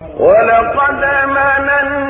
ولقد مننا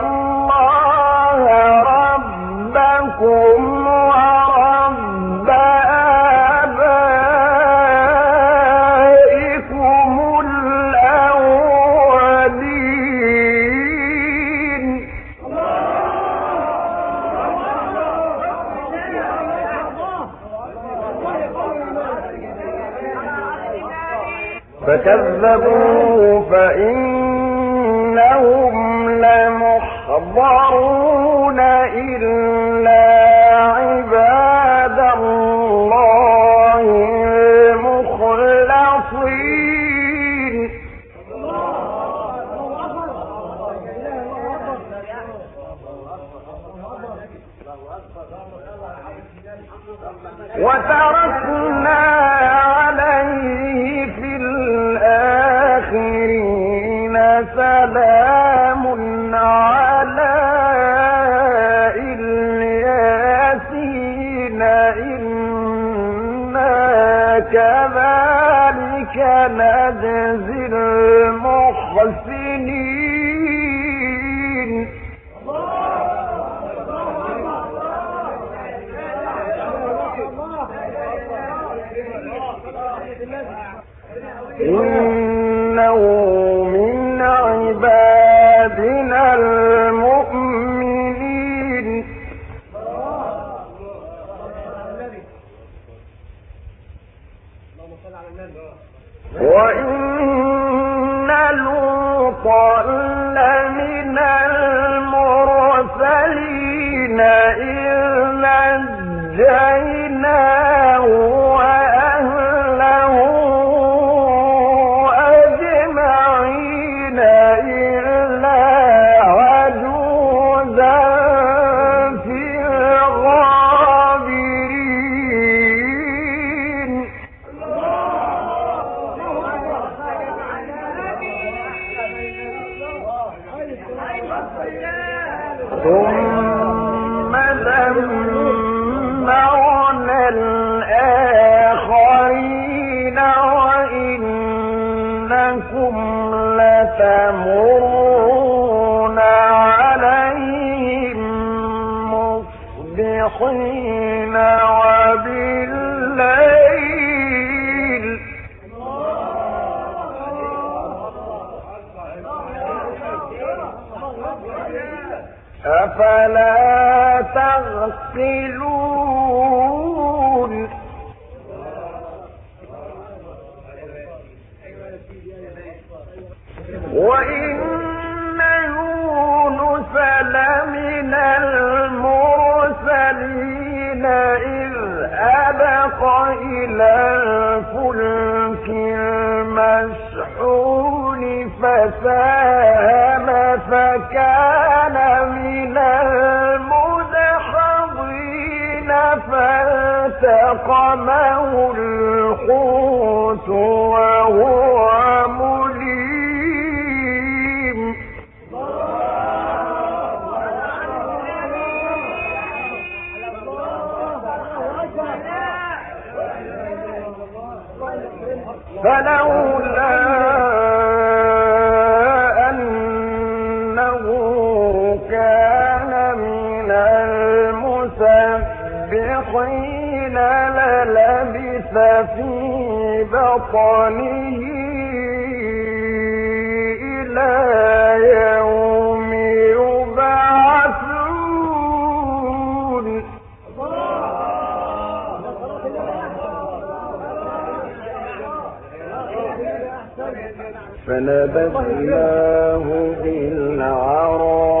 كذبوا فإنهم لمحضرون إلا سلام على إلياسين. إنا كذلك نجزي المحسنين. إنه من الباب عليهم مصبحين وبالليل. أفلا تغسلون المسبحين للبث في بطنه إلى يوم يبعثون. فنبذناه بالعراء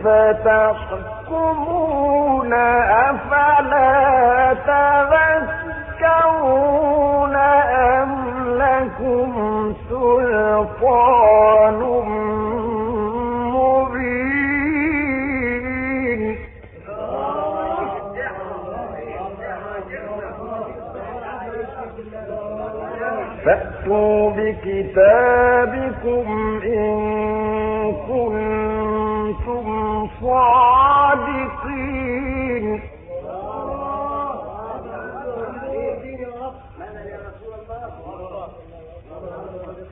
كيف تحكمون أفلا تذكرون أم لكم سلطان مبين؟ فأتوا بكتابكم إن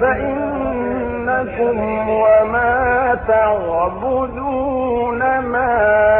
فإنكم وما تعبدون ما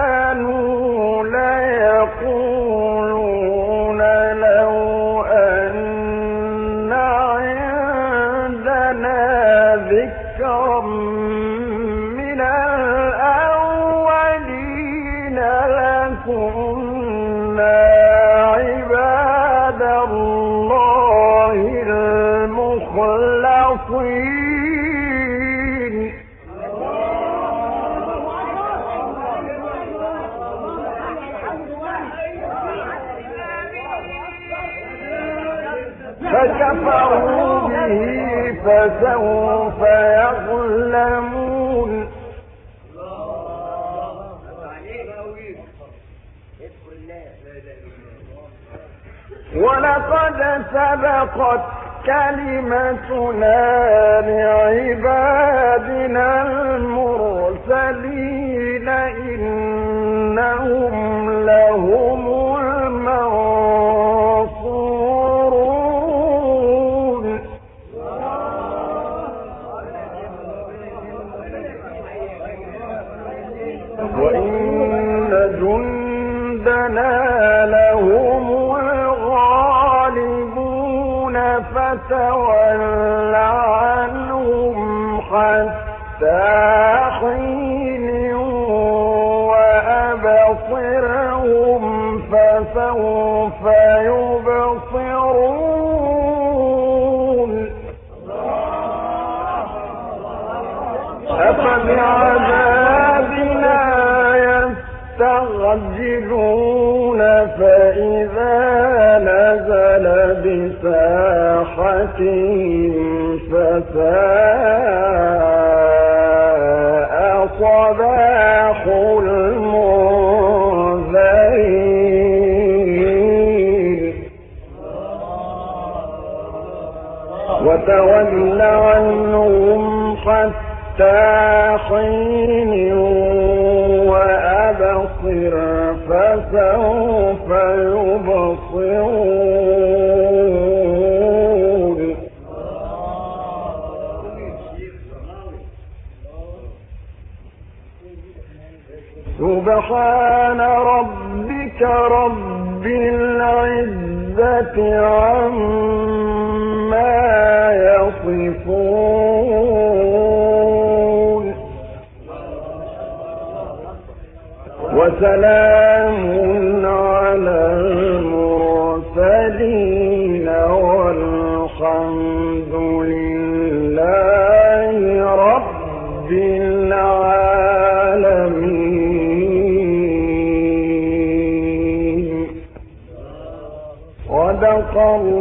المخلصين فكفروا به فسوف يظلمون ولقد سبقت كلمتنا لعبادنا المرسلين إنهم فتول عنهم حتى حين وأبصرهم فسوف يبصرون أفبعذابنا يستعجلون فإذا نزل فساء صباح وتول عنهم حتى حين وأبصر فسوف يبصرون. سبحان ربك رب العزة عما يصفون. وسلام على